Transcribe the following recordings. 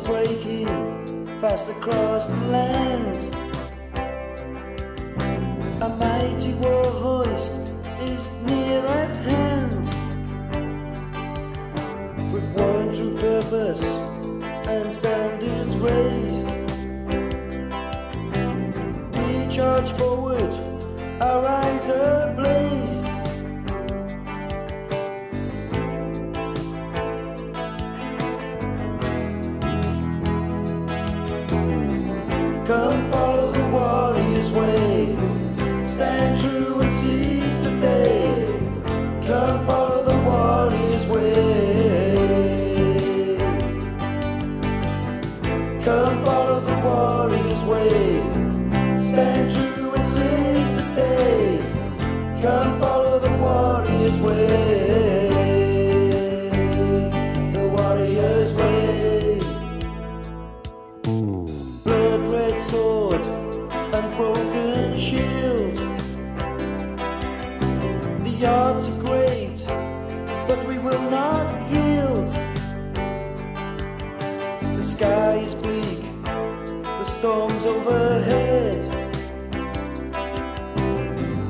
breaking fast across the land. A mighty war hoist is near at hand. With one true purpose and standards raised. We charge forward, our eyes are blazed. Stand true and seize the day. Come follow the warrior's way. Come follow the warrior's way. Stand true and seize the day. Come follow The sky is bleak, the storms overhead.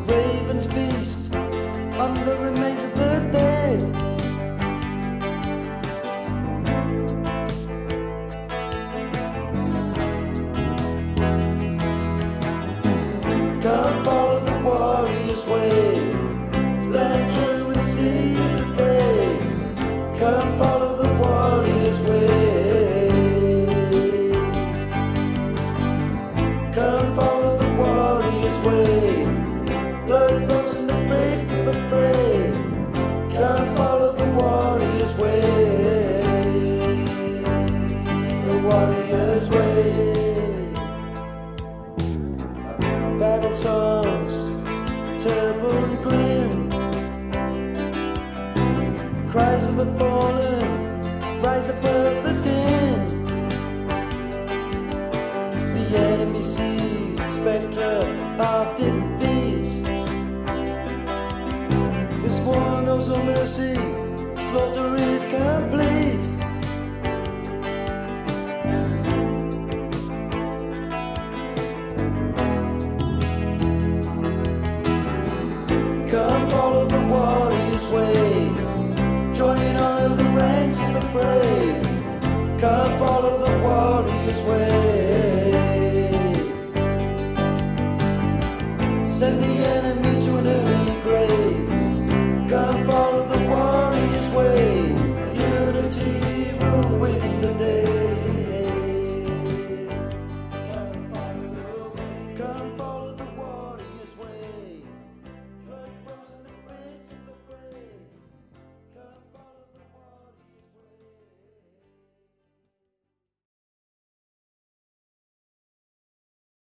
Ravens feast on the remains of the dead. Come follow the warrior's way. Stand true and seize the day. The fallen rise above the din. The enemy sees the spectre of defeat. This war knows no mercy, slaughter is complete.